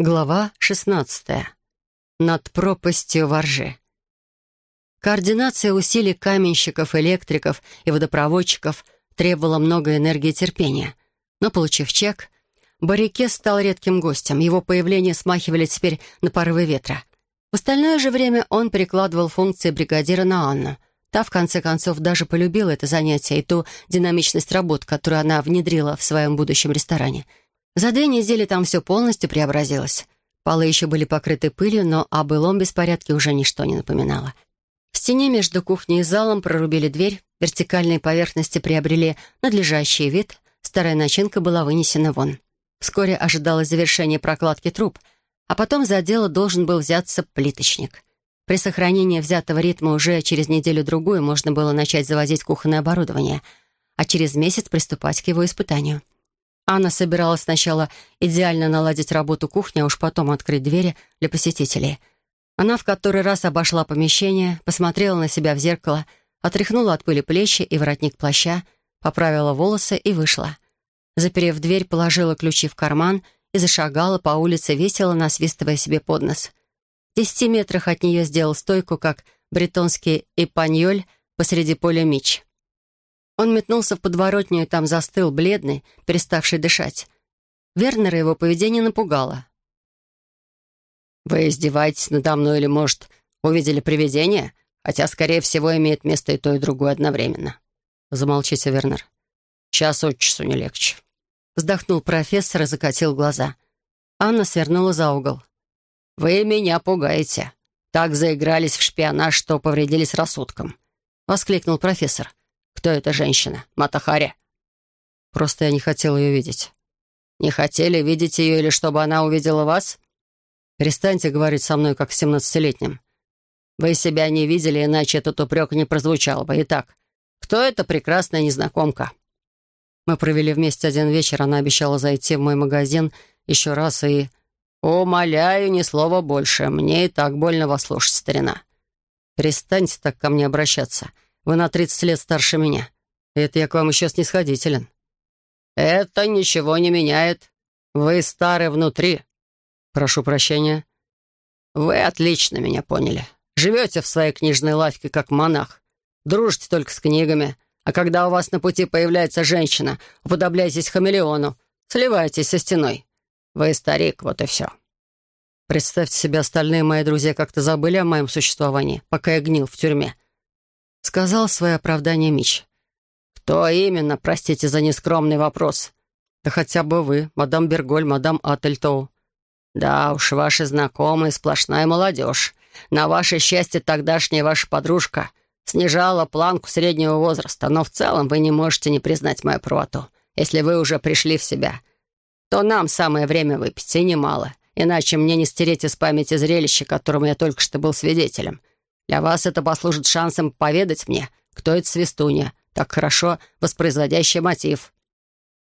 Глава 16. Над пропастью воржи. Координация усилий каменщиков, электриков и водопроводчиков требовала много энергии и терпения. Но, получив чек, Баррике стал редким гостем. Его появление смахивали теперь на порывы ветра. В остальное же время он перекладывал функции бригадира на Анну. Та, в конце концов, даже полюбила это занятие и ту динамичность работ, которую она внедрила в своем будущем ресторане — за две недели там все полностью преобразилось. Полы еще были покрыты пылью, но о былом беспорядке уже ничто не напоминало. В стене между кухней и залом прорубили дверь, вертикальные поверхности приобрели надлежащий вид, старая начинка была вынесена вон. Вскоре ожидалось завершение прокладки труб, а потом за дело должен был взяться плиточник. При сохранении взятого ритма уже через неделю-другую можно было начать завозить кухонное оборудование, а через месяц приступать к его испытанию — Анна собиралась сначала идеально наладить работу кухни, а уж потом открыть двери для посетителей. Она в который раз обошла помещение, посмотрела на себя в зеркало, отряхнула от пыли плечи и воротник плаща, поправила волосы и вышла. Заперев дверь, положила ключи в карман и зашагала по улице, весело насвистывая себе под нос. В десяти метрах от нее сделал стойку, как бретонский эпаньоль посреди поля мич. Он метнулся в подворотню и там застыл, бледный, переставший дышать. Вернера его поведение напугало. «Вы издеваетесь надо мной или, может, увидели привидение? Хотя, скорее всего, имеет место и то, и другое одновременно». Замолчите, Вернер. «Час от часу не легче». Вздохнул профессор и закатил глаза. Анна свернула за угол. «Вы меня пугаете. Так заигрались в шпионаж, что повредились рассудком», — воскликнул профессор. «Кто эта женщина? Матахари?» «Просто я не хотел ее видеть». «Не хотели видеть ее или чтобы она увидела вас?» «Перестаньте говорить со мной, как с семнадцатилетним. Вы себя не видели, иначе этот упрек не прозвучал бы. Итак, кто эта прекрасная незнакомка?» Мы провели вместе один вечер, она обещала зайти в мой магазин еще раз и... «Умоляю, ни слова больше. Мне и так больно вас слушать, старина. Перестаньте так ко мне обращаться. Вы на 30 лет старше меня. Это я к вам еще снисходителен». «Это ничего не меняет. Вы стары внутри». «Прошу прощения». «Вы отлично меня поняли. Живете в своей книжной лавке, как монах. Дружите только с книгами. А когда у вас на пути появляется женщина, уподобляйтесь хамелеону, сливайтесь со стеной. Вы старик, вот и все». Представьте себе, остальные мои друзья как-то забыли о моем существовании, пока я гнил в тюрьме сказал свое оправдание Мич. «Кто именно, простите за нескромный вопрос?» «Да хотя бы вы, мадам Берголь, мадам Ательтоу». «Да уж, ваши знакомые, сплошная молодежь. На ваше счастье, тогдашняя ваша подружка снижала планку среднего возраста, но в целом вы не можете не признать мою правоту. Если вы уже пришли в себя, то нам самое время выпить, и немало, иначе мне не стереть из памяти зрелище, которому я только что был свидетелем». Для вас это послужит шансом поведать мне, кто это свистунья, так хорошо воспроизводящий мотив».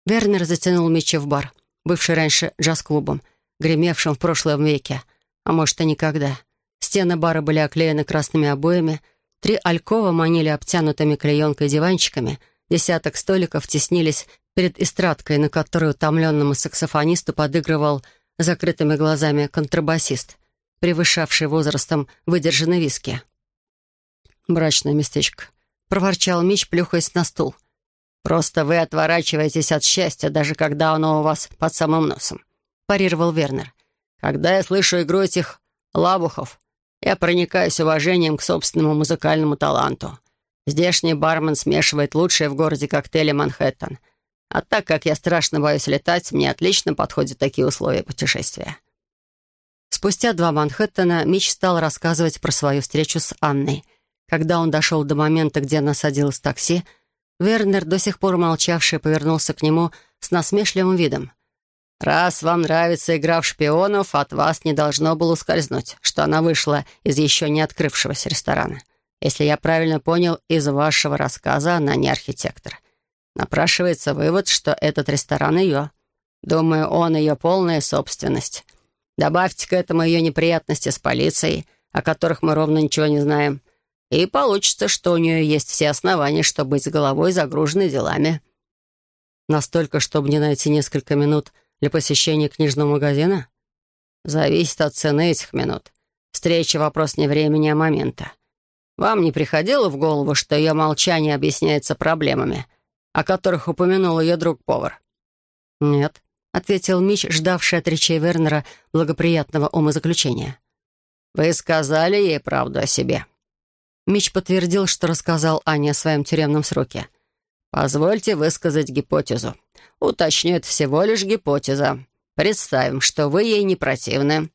Вернер затянул Митча в бар, бывший раньше джаз-клубом, гремевшим в прошлом веке, а может и никогда. Стены бара были оклеены красными обоями, три алькова манили обтянутыми клеенкой диванчиками, десяток столиков теснились перед эстрадкой, на которой утомленному саксофонисту подыгрывал закрытыми глазами контрабасист превышавший возрастом выдержанной виски. «Брачное местечко», — проворчал Мич, плюхаясь на стул. «Просто вы отворачиваетесь от счастья, даже когда оно у вас под самым носом», — парировал Вернер. «Когда я слышу игру этих лабухов, я проникаюсь уважением к собственному музыкальному таланту. Здешний бармен смешивает лучшие в городе коктейли «Манхэттен». А так как я страшно боюсь летать, мне отлично подходят такие условия путешествия. Спустя два Манхэттена Мич стал рассказывать про свою встречу с Анной. Когда он дошел до момента, где она садилась в такси, Вернер, до сих пор молчавший, повернулся к нему с насмешливым видом. «Раз вам нравится игра в шпионов, от вас не должно было ускользнуть, что она вышла из еще не открывшегося ресторана. Если я правильно понял, из вашего рассказа она не архитектор. Напрашивается вывод, что этот ресторан ее. Думаю, он ее полная собственность. Добавьте к этому ее неприятности с полицией, о которых мы ровно ничего не знаем. И получится, что у нее есть все основания, чтобы быть с головой загруженной делами. Настолько, чтобы не найти несколько минут для посещения книжного магазина? Зависит от цены этих минут. Встреча — вопрос не времени, а момента. Вам не приходило в голову, что ее молчание объясняется проблемами, о которых упомянул ее друг-повар? «Нет», — ответил Мич, ждавший от речей Вернера благоприятного умозаключения. «Вы сказали ей правду о себе». Мич подтвердил, что рассказал Ане о своем тюремном сроке. «Позвольте высказать гипотезу. Уточню, это всего лишь гипотеза. Представим, что вы ей не противны.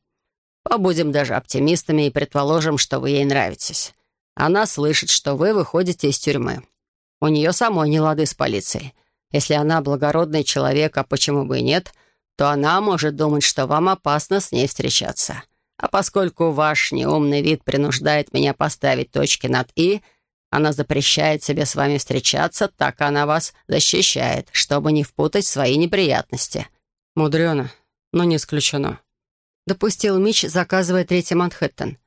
Побудем даже оптимистами и предположим, что вы ей нравитесь. Она слышит, что вы выходите из тюрьмы. У нее самой не лады с полицией. Если она благородный человек, а почему бы и нет, то она может думать, что вам опасно с ней встречаться. А поскольку ваш неумный вид принуждает меня поставить точки над «и», она запрещает себе с вами встречаться, так она вас защищает, чтобы не впутать свои неприятности». «Мудрено, но не исключено», — допустил Мич, заказывая третий Манхэттен.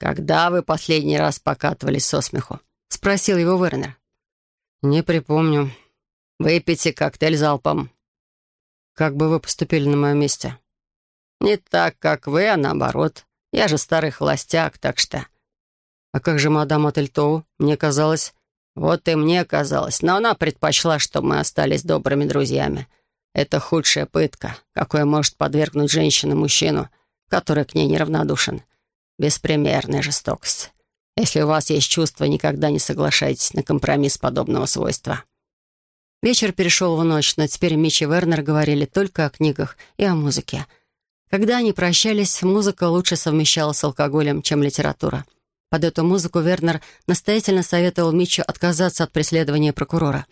«Когда вы последний раз покатывались со смеху?» — спросил его Вернер. «Не припомню. Выпейте коктейль залпом». «Как бы вы поступили на моем месте?» «Не так, как вы, а наоборот. Я же старый холостяк, так что...» «А как же мадам Ательтоу? Мне казалось...» «Вот и мне казалось, но она предпочла, чтобы мы остались добрыми друзьями. Это худшая пытка, какой может подвергнуть женщину мужчину, который к ней неравнодушен. Беспримерная жестокость. Если у вас есть чувства, никогда не соглашайтесь на компромисс подобного свойства». Вечер перешел в ночь, но теперь Мич и Вернер говорили только о книгах и о музыке. Когда они прощались, музыка лучше совмещалась с алкоголем, чем литература. Под эту музыку Вернер настоятельно советовал Митчу отказаться от преследования прокурора,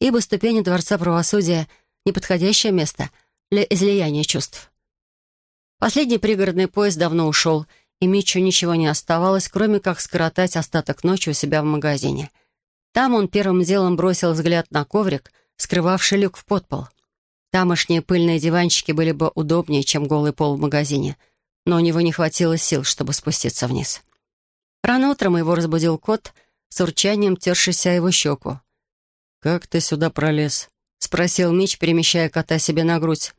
ибо ступени Дворца правосудия — неподходящее место для излияния чувств. Последний пригородный поезд давно ушел, и Митчу ничего не оставалось, кроме как скоротать остаток ночи у себя в магазине. Там он первым делом бросил взгляд на коврик, скрывавший люк в подпол. Тамошние пыльные диванчики были бы удобнее, чем голый пол в магазине, но у него не хватило сил, чтобы спуститься вниз. Рано утром его разбудил кот с урчанием, тершийся его щеку. «Как ты сюда пролез?» — спросил Мич, перемещая кота себе на грудь.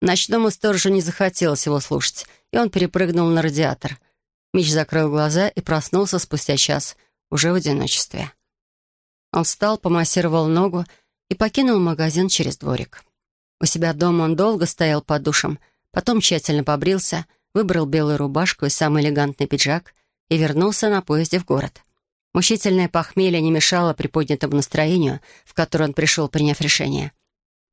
Ночному сторожу не захотелось его слушать, и он перепрыгнул на радиатор. Мич закрыл глаза и проснулся спустя час, уже в одиночестве. Он встал, помассировал ногу и покинул магазин через дворик. У себя дома он долго стоял под душем, потом тщательно побрился, выбрал белую рубашку и самый элегантный пиджак — и вернулся на поезде в город. Мучительное похмелье не мешало приподнятому настроению, в которое он пришел, приняв решение.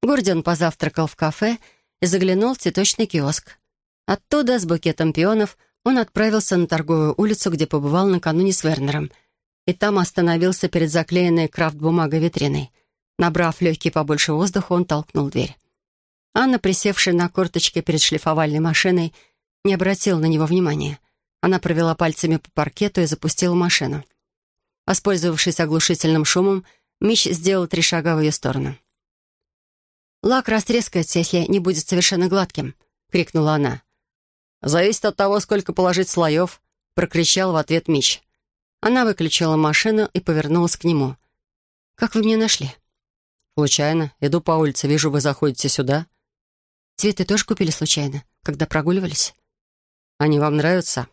В городе он позавтракал в кафе и заглянул в цветочный киоск. Оттуда, с букетом пионов, он отправился на торговую улицу, где побывал накануне с Вернером, и там остановился перед заклеенной крафт-бумагой витриной. Набрав легкий побольше воздуха, он толкнул дверь. Анна, присевшая на корточке перед шлифовальной машиной, не обратила на него внимания — она провела пальцами по паркету и запустила машину. Воспользовавшись оглушительным шумом, Мич сделал три шага в ее сторону. «Лак растрескается, если не будет совершенно гладким», — крикнула она. «Зависит от того, сколько положить слоев», — прокричал в ответ Мич. Она выключила машину и повернулась к нему. «Как вы меня нашли?» «Случайно. Иду по улице, вижу, вы заходите сюда». «Цветы тоже купили случайно, когда прогуливались?» «Они вам нравятся?»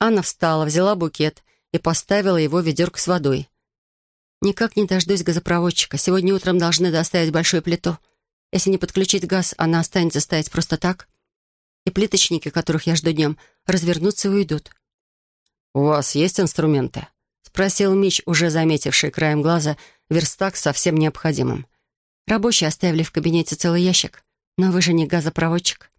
Анна встала, взяла букет и поставила его в ведерко с водой. «Никак не дождусь газопроводчика. Сегодня утром должны доставить большую плиту. Если не подключить газ, она останется стоять просто так. И плиточники, которых я жду днем, развернутся и уйдут». «У вас есть инструменты?» — спросил Мич, уже заметивший краем глаза верстак со всем необходимым. «Рабочие оставили в кабинете целый ящик. Но вы же не газопроводчик».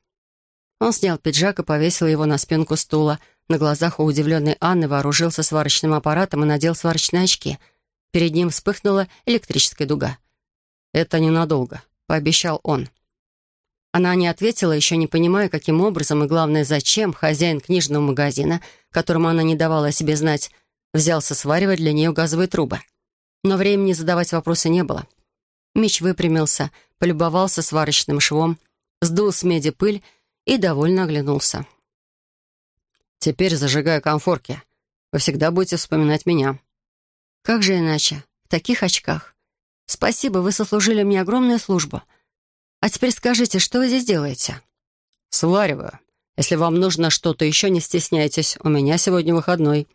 Он снял пиджак и повесил его на спинку стула — на глазах у удивленной Анны вооружился сварочным аппаратом и надел сварочные очки. Перед ним вспыхнула электрическая дуга. «Это ненадолго», — пообещал он. Она не ответила, еще не понимая, каким образом и, главное, зачем хозяин книжного магазина, которому она не давала о себе знать, взялся сваривать для нее газовые трубы. Но времени задавать вопросы не было. Мич выпрямился, полюбовался сварочным швом, сдул с меди пыль и довольно оглянулся. Теперь зажигаю конфорки. Вы всегда будете вспоминать меня». «Как же иначе? В таких очках. Спасибо, вы сослужили мне огромную службу. А теперь скажите, что вы здесь делаете?» «Свариваю. Если вам нужно что-то еще, не стесняйтесь. У меня сегодня выходной».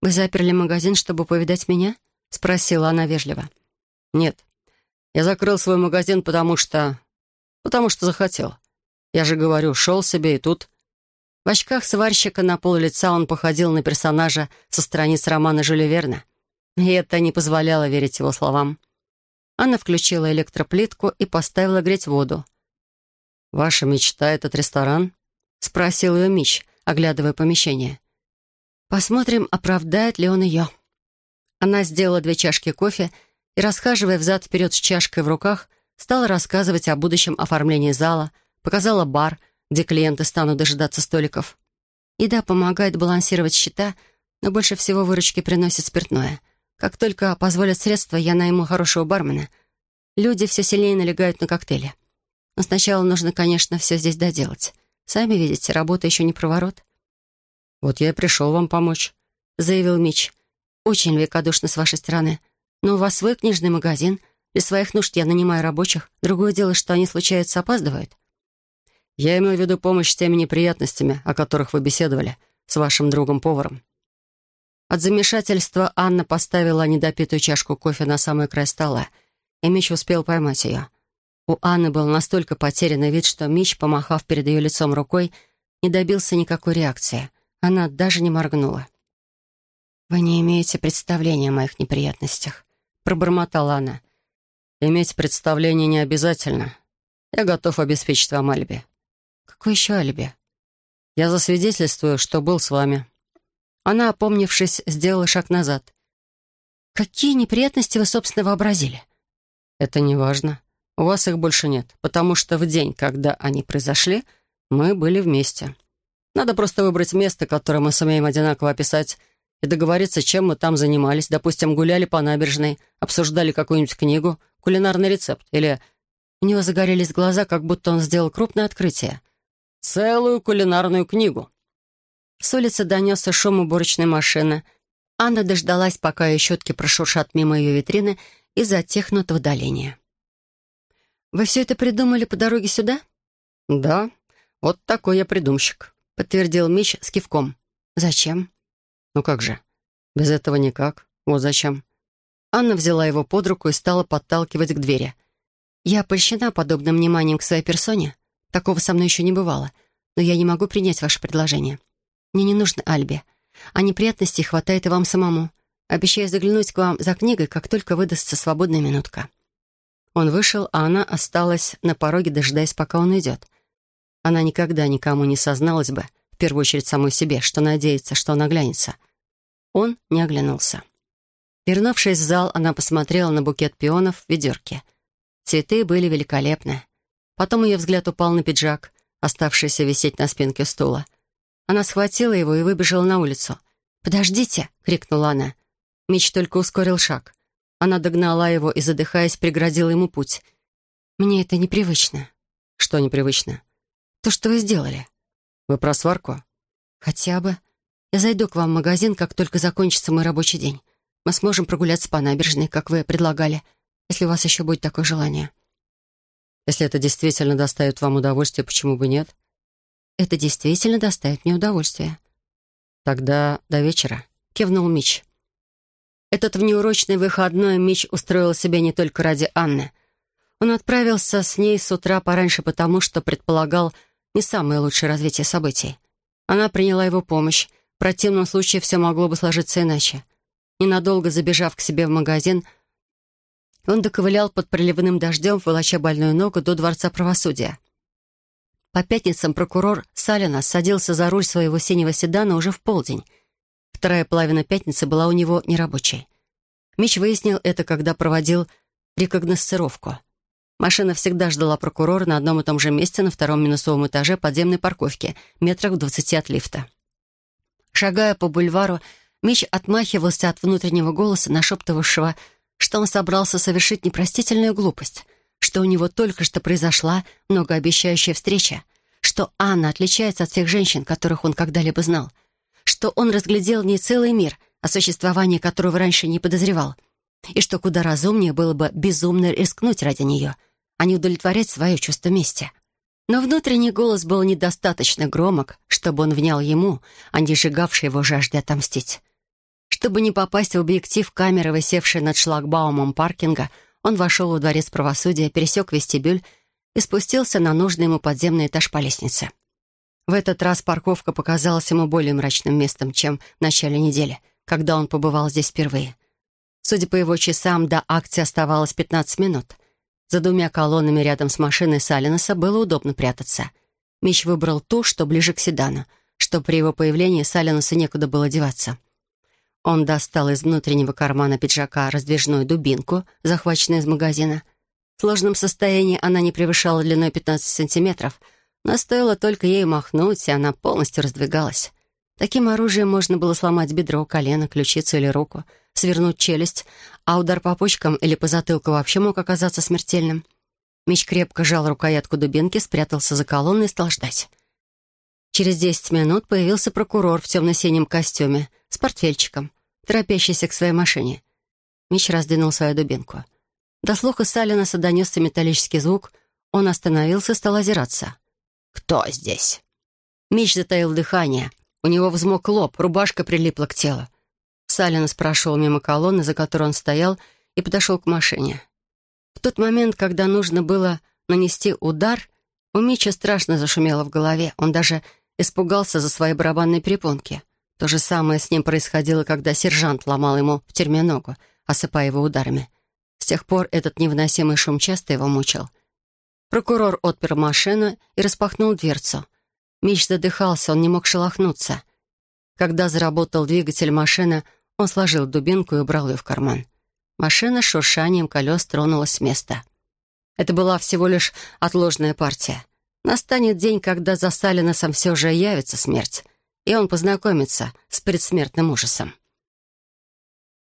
«Вы заперли магазин, чтобы повидать меня?» — спросила она вежливо. «Нет. Я закрыл свой магазин, потому что... потому что захотел. Я же говорю, шел себе и тут...» В очках сварщика на пол лица он походил на персонажа со страниц романа Жюля Верна. И это не позволяло верить его словам. Анна включила электроплитку и поставила греть воду. «Ваша мечта — этот ресторан?» — спросил ее Мич, оглядывая помещение. Посмотрим, оправдает ли он ее. Она сделала две чашки кофе и, расхаживая взад-вперед с чашкой в руках, стала рассказывать о будущем оформлении зала, показала бар, где клиенты станут дожидаться столиков. Еда помогает балансировать счета, но больше всего выручки приносит спиртное. Как только позволят средства, я найму хорошего бармена. Люди все сильнее налегают на коктейли. Но сначала нужно, конечно, все здесь доделать. Сами видите, работа еще не проворот. «Вот я и пришел вам помочь», — заявил Мич. «Очень великодушно с вашей стороны. Но у вас свой книжный магазин. Для своих нужд я нанимаю рабочих. Другое дело, что они, случается, опаздывают». «Я имею в виду помощь с теми неприятностями, о которых вы беседовали, с вашим другом-поваром». От замешательства Анна поставила недопитую чашку кофе на самый край стола, и Мич успел поймать ее. У Анны был настолько потерянный вид, что Мич, помахав перед ее лицом рукой, не добился никакой реакции — она даже не моргнула. «Вы не имеете представления о моих неприятностях», — пробормотала она. «Иметь представление не обязательно. Я готов обеспечить вам алиби». «Какое еще алиби?» «Я засвидетельствую, что был с вами». Она, опомнившись, сделала шаг назад. «Какие неприятности вы, собственно, вообразили?» «Это не важно. У вас их больше нет, потому что в день, когда они произошли, мы были вместе. Надо просто выбрать место, которое мы сумеем одинаково описать, и договориться, чем мы там занимались. Допустим, гуляли по набережной, обсуждали какую-нибудь книгу, кулинарный рецепт, или... У него загорелись глаза, как будто он сделал крупное открытие. Целую кулинарную книгу. С улицы донесся шум уборочной машины. Анна дождалась, пока ее щетки прошуршат мимо ее витрины и затихнут в удалении. «Вы все это придумали по дороге сюда?» «Да, вот такой я придумщик». — подтвердил Мич с кивком. «Зачем?» «Ну как же? Без этого никак. Вот зачем». Анна взяла его под руку и стала подталкивать к двери. «Я польщена подобным вниманием к своей персоне. Такого со мной еще не бывало. Но я не могу принять ваше предложение. Мне не нужно Альби. А неприятностей хватает и вам самому. Обещаю заглянуть к вам за книгой, как только выдастся свободная минутка». Он вышел, а она осталась на пороге, дожидаясь, пока он идет. Она никогда никому не созналась бы, в первую очередь самой себе, что надеется, что он оглянется. Он не оглянулся. Вернувшись в зал, она посмотрела на букет пионов в ведерке. Цветы были великолепны. Потом ее взгляд упал на пиджак, оставшийся висеть на спинке стула. Она схватила его и выбежала на улицу. «Подождите!» — крикнула она. Меч только ускорил шаг. Она догнала его и, задыхаясь, преградила ему путь. «Мне это непривычно». «Что непривычно?» То, что вы сделали. Вы про сварку? Хотя бы. Я зайду к вам в магазин, как только закончится мой рабочий день. Мы сможем прогуляться по набережной, как вы предлагали, если у вас еще будет такое желание. Если это действительно доставит вам удовольствие, почему бы нет? Это действительно доставит мне удовольствие. Тогда до вечера, кивнул Мич. Этот внеурочный выходной Мич устроил себе не только ради Анны. Он отправился с ней с утра пораньше потому, что предполагал, не самое лучшее развитие событий. Она приняла его помощь. В противном случае все могло бы сложиться иначе. Ненадолго забежав к себе в магазин, он доковылял под проливным дождем, волоча больную ногу до Дворца правосудия. По пятницам прокурор Салина садился за руль своего синего седана уже в полдень. Вторая половина пятницы была у него нерабочей. Мич выяснил это, когда проводил рекогносцировку — Машина всегда ждала прокурора на одном и том же месте на втором минусовом этаже подземной парковки, метрах в двадцати от лифта. Шагая по бульвару, Мич отмахивался от внутреннего голоса, нашептывавшего, что он собрался совершить непростительную глупость, что у него только что произошла многообещающая встреча, что Анна отличается от всех женщин, которых он когда-либо знал, что он разглядел не целый мир, о существовании которого раньше не подозревал, и что куда разумнее было бы безумно рискнуть ради нее — а не удовлетворять свое чувство мести. Но внутренний голос был недостаточно громок, чтобы он внял ему, а не сжигавший его жажде отомстить. Чтобы не попасть в объектив камеры, висевшей над шлагбаумом паркинга, он вошел во дворец правосудия, пересек вестибюль и спустился на нужный ему подземный этаж по лестнице. В этот раз парковка показалась ему более мрачным местом, чем в начале недели, когда он побывал здесь впервые. Судя по его часам, до акции оставалось 15 минут. За двумя колоннами рядом с машиной Салинеса было удобно прятаться. Мич выбрал ту, что ближе к седану, что при его появлении Салинесу некуда было деваться. Он достал из внутреннего кармана пиджака раздвижную дубинку, захваченную из магазина. В сложном состоянии она не превышала длиной 15 сантиметров, но стоило только ей махнуть, и она полностью раздвигалась. Таким оружием можно было сломать бедро, колено, ключицу или руку, свернуть челюсть, а удар по почкам или по затылку вообще мог оказаться смертельным. Меч крепко жал рукоятку дубинки, спрятался за колонной и стал ждать. Через десять минут появился прокурор в темно-синем костюме с портфельчиком, торопящийся к своей машине. Меч раздвинул свою дубинку. До слуха Салинаса донесся металлический звук. Он остановился и стал озираться. «Кто здесь?» Меч затаил дыхание — у него взмок лоб, рубашка прилипла к телу. Салинос прошел мимо колонны, за которой он стоял, и подошел к машине. В тот момент, когда нужно было нанести удар, у Мича страшно зашумело в голове. Он даже испугался за свои барабанные перепонки. То же самое с ним происходило, когда сержант ломал ему в тюрьме ногу, осыпая его ударами. С тех пор этот невыносимый шум часто его мучил. Прокурор отпер машину и распахнул дверцу. Мич задыхался, он не мог шелохнуться. Когда заработал двигатель машины, он сложил дубинку и убрал ее в карман. Машина с шуршанием колес тронулась с места. Это была всего лишь отложная партия. Настанет день, когда за Сталиносом все же явится смерть, и он познакомится с предсмертным ужасом.